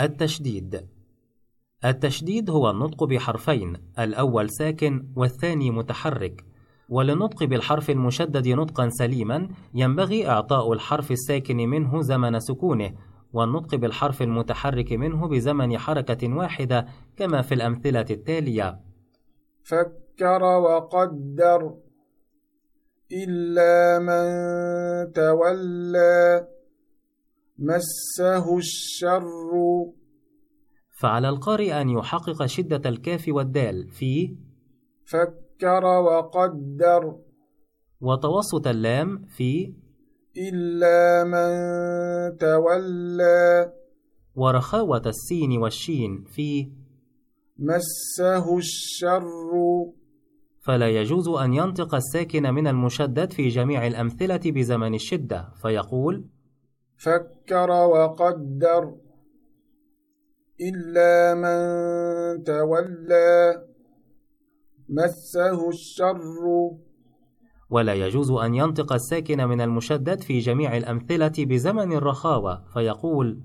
التشديد. التشديد هو النطق بحرفين الأول ساكن والثاني متحرك. وللنطق بالحرف المشدد نطقا سليما ينبغي إعطاء الحرف الساكن منه زمن سكونه والنطق بالحرف المتحرك منه بزمن حركة واحدة كما في الأمثلة التالية. فكر وقدر إلا من تولى. مسه الشر. فعلى القارئ أن يحقق شدة الكاف والدال في فكر وقدر. وتوسط اللام في إلا من تولى. ورخاوة السين والشين في مسه الشر. فلا يجوز أن ينطق الساكن من المشدد في جميع الأمثلة بزمن الشدة فيقول فكر وقدر إلا من تولى. مسه الشر. ولا يجوز أن ينطق الساكن من المشدد في جميع الأمثلة بزمن الرخاوة فيقول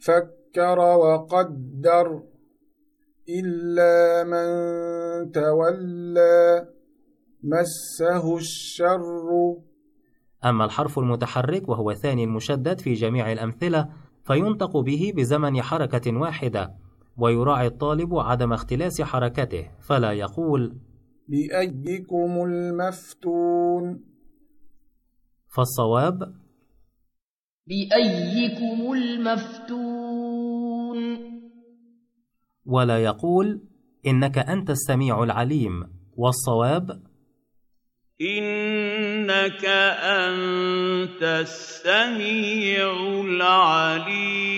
فكر وقدر إلا من تولى. مسه الشر. أما الحرف المتحرك وهو ثاني المشدد في جميع الأمثلة فينطق به بزمن حركة واحدة ويراعي الطالب عدم اختلاس حركته فلا يقول بأيكم المفتون. فالصواب بأيكم المفتون. ولا يقول إنك أنت السميع العليم. والصواب إنك أنت السميع العليم.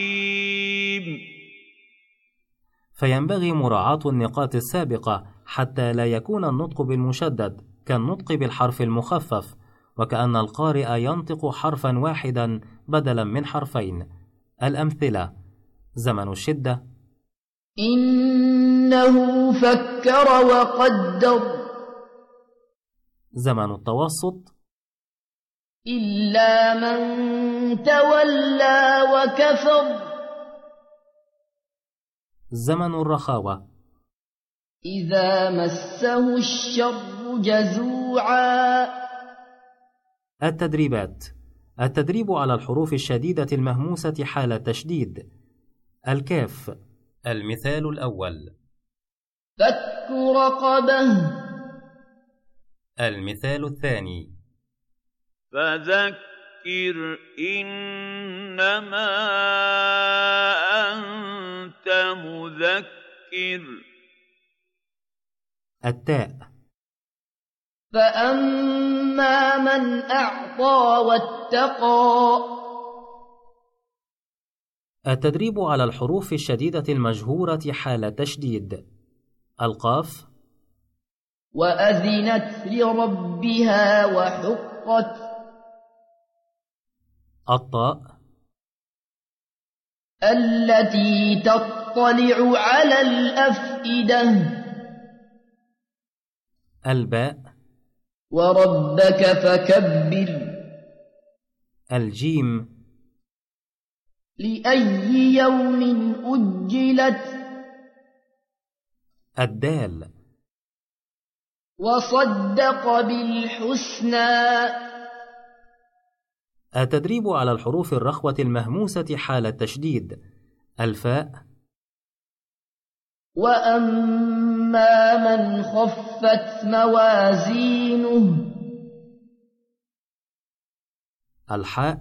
فينبغي مراعاة النقاط السابقة حتى لا يكون النطق بالمشدد كالنطق بالحرف المخفف وكأن القارئ ينطق حرفا واحدا بدلا من حرفين. الأمثلة زمن الشدة. إنه فكر وقدر. زمن التوسط. إلا من تولى وكفر. زمن الرخاوة. إذا مسه الشر جزوعا. التدريبات. التدريب على الحروف الشديدة المهموسة حال التشديد. الكاف. المثال الأول. فك رقبة. المثال الثاني. فذكر إنما أنت مذكر. التاء. فأما من أعطى واتقى. التدريب على الحروف الشديدة المجهورة حال تشديد. القاف. وأذنت لربها وحقت. الطاء التي تطلع على الأفئدة. الباء. وربك فكبر. الجيم. لأي يوم أجلت. الدال. وصدق بالحسنى. التدريب على الحروف الرخوة المهموسة حال التشديد. الفاء. وأما من خفت موازينه. الحاء.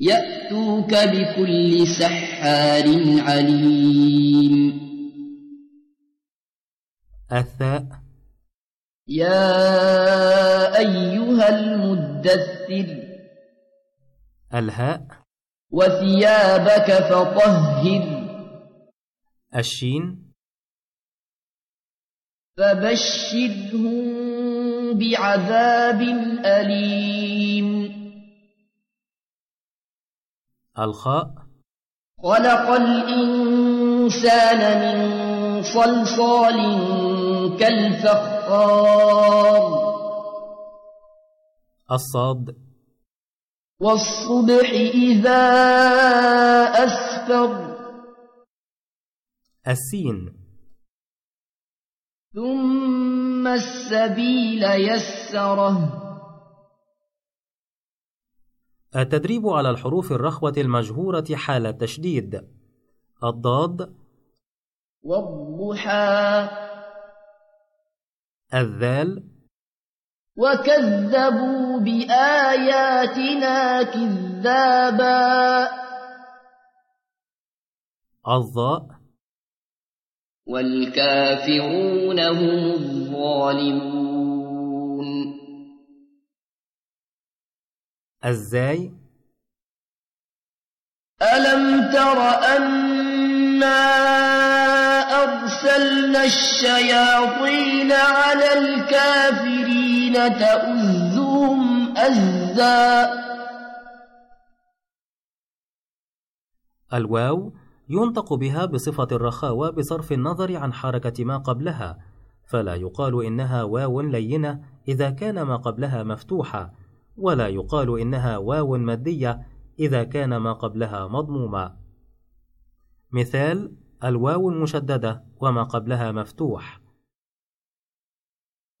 يأتوك بكل سحار عليم. الثاء. يا أيها المدثر الهاء. وثيابك فطهر. الشين. فبشرهم بعذاب أليم. الخاء. خلق الإنسان من صلصال كالفخار. الصاد. والصبح إذا أسفر. السين. ثم السبيل يسره. التدريب على الحروف الرخوة المجهورة حال التشديد. الضاد. والضحى. الذال. وكذبوا بآياتنا كذابا. الظاء والكافرون هم الظالمون. الزاي. ألم تر أنا أرسلنا الشياطين على الكافرين تؤذهم أزا الواو ينطق بها بصفة الرخاوة بصرف النظر عن حركة ما قبلها فلا يقال إنها واو لينة إذا كان ما قبلها مفتوحة ولا يقال إنها واو مادية إذا كان ما قبلها مضموما مثال الواو المشددة وما قبلها مفتوح.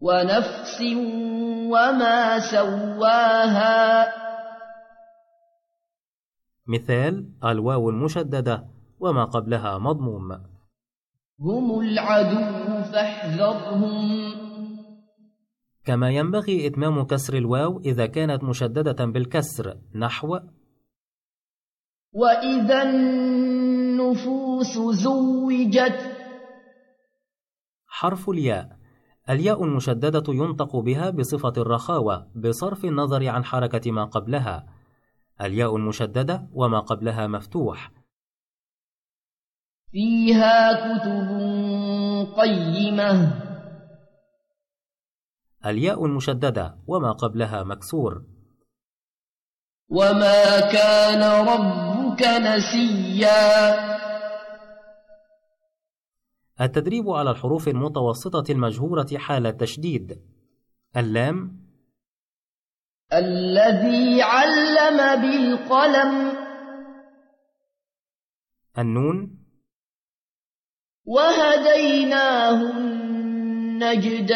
ونفس وما سواها. مثال الواو المشددة وما قبلها مضموم. هم العدو فاحذرهم. كما ينبغي إتمام كسر الواو إذا كانت مشددة بالكسر نحو. وإذا النفوس زوجت. حرف الياء. الياء المشددة ينطق بها بصفة الرخاوة بصرف النظر عن حركة ما قبلها. الياء المشددة وما قبلها مفتوح. فيها كتب قيمة. الياء المشددة وما قبلها مكسور. وما كان ربك نسيا. التدريب على الحروف المتوسطة المجهورة حال التشديد. اللام. الذي علم بالقلم. النون. وهديناه النجدين.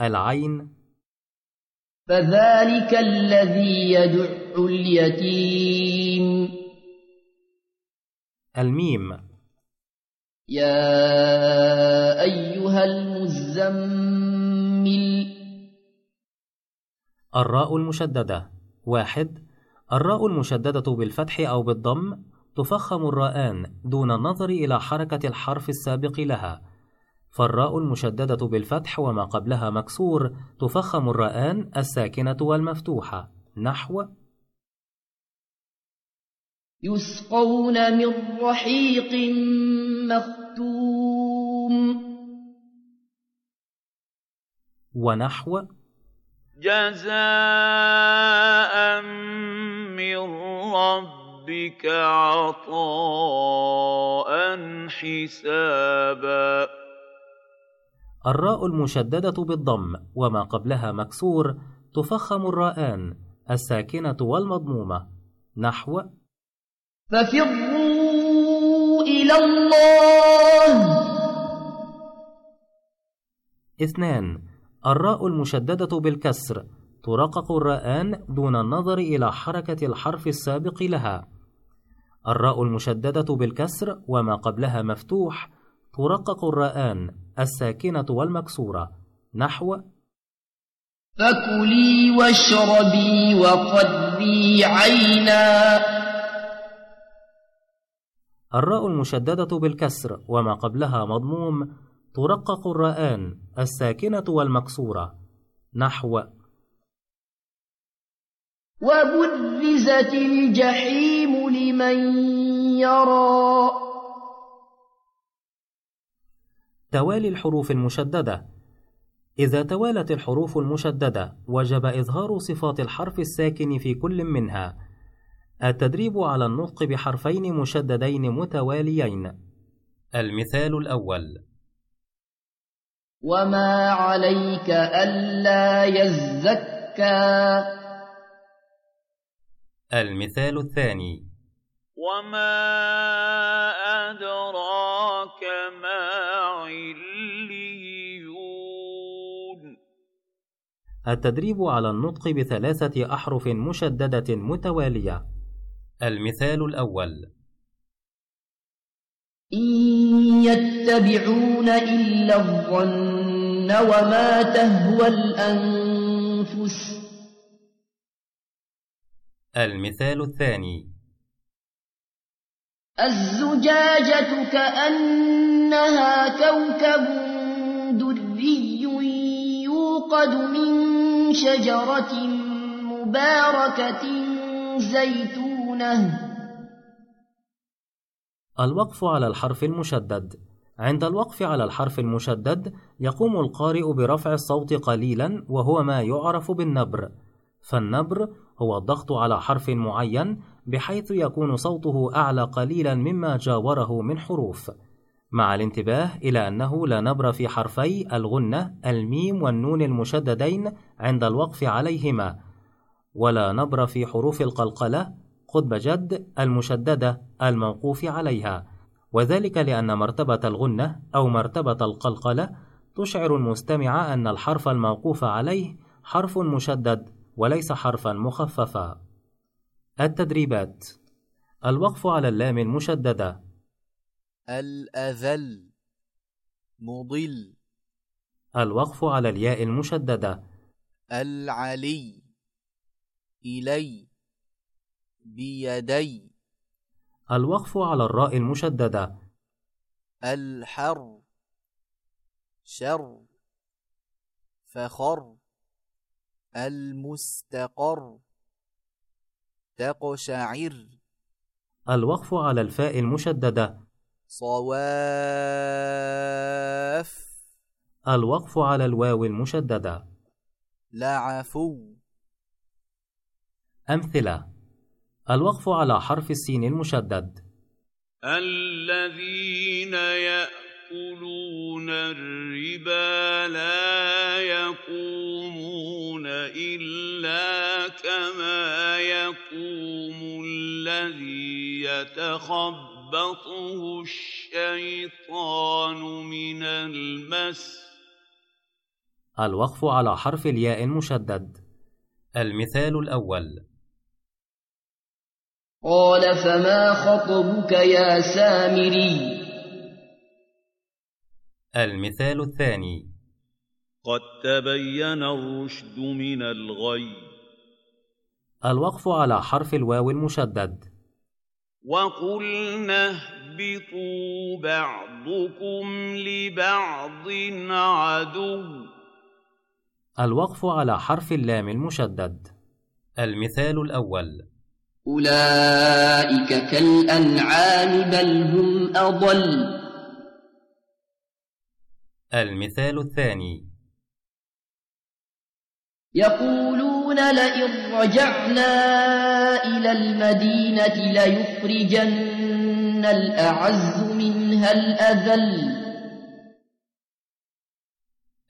العين. فذلك الذي يدع اليتيم. الميم. يا أيها المزمل. الراء المشددة. واحد. الراء المشددة بالفتح أو بالضم تفخم الراءان دون النظر إلى حركة الحرف السابق لها. فالراء المشددة بالفتح وما قبلها مكسور تفخم الراءان الساكنة والمفتوحة. نحو يسقون من رحيق مختوم. ونحو جزاء من ربك عطاء حسابا. الراء المشددة بالضم وما قبلها مكسور تفخم الراءان الساكنة والمضمومة. نحو ففروا إلى الله. اثنان الراء المشددة بالكسر ترقق الراءان دون النظر إلى حركة الحرف السابق لها. الراء المشددة بالكسر وما قبلها مفتوح ترقق الراءان الساكنة والمكسورة. نحو فكلي واشربي وقدري عينا. الراء المشددة بالكسر وما قبلها مضموم ترقق الراءان الساكنة والمكسورة. نحو وبرزت الجحيم لمن يرى. توالي الحروف المشددة. إذا توالت الحروف المشددة وجب إظهار صفات الحرف الساكن في كل منها. التدريب على النطق بحرفين مشددين متواليين. المثال الأول. وما عليك ألا يزكى. المثال الثاني. وما أدراك ما عليون. التدريب على النطق بثلاثة أحرف مشددة متوالية. المثال الأول. إن يتبعون إلا الظن وما تهوى الأنفس. المثال الثاني. الزجاجة كأنها كوكب دري يوقد من شجرة مباركة زيتونه الوقف على الحرف المشدد. عند الوقف على الحرف المشدد يقوم القارئ برفع الصوت قليلا وهو ما يعرف بالنبر. فالنبر هو الضغط على حرف معين بحيث يكون صوته أعلى قليلا مما جاوره من حروف. مع الانتباه إلى أنه لا نبر في حرفي الغنة الميم والنون المشددين عند الوقف عليهما. ولا نبر في حروف القلقلة قطب جد المشددة الموقوف عليها وذلك لأن مرتبة الغنة أو مرتبة القلقلة تشعر المستمع أن الحرف الموقوف عليه حرف مشدد وليس حرفا مخففا. التدريبات الوقف على اللام المشددة. الأذل مضل. الوقف على الياء المشددة. العلي إلي. بيدي. الوقف على الراء المشددة. الحر. شر. فخر. المستقر. تقشعر. الوقف على الفاء المشددة. صواف. الوقف على الواو المشددة. لعفو. أمثلة. الوقف على حرف السين المشدد. الذين يأكلون الربا لا يقومون إلا كما يقوم الذي يتخبطه الشيطان من المس. الوقف على حرف الياء المشدد. المثال الأول. قال فما خطبك يا سامري؟ المثال الثاني. قد تبين الرشد من الغي. الوقف على حرف الواو المشدد. وقلنا اهبطوا بعضكم لبعض عدو. الوقف على حرف اللام المشدد. المثال الأول. أولئك كالأنعام بل هم أضل. المثال الثاني. يقولون لئن رجعنا إلى المدينة ليخرجن الأعز منها الأذل.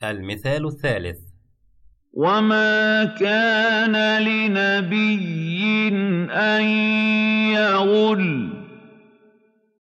المثال الثالث. وما كان لنبي أن يغل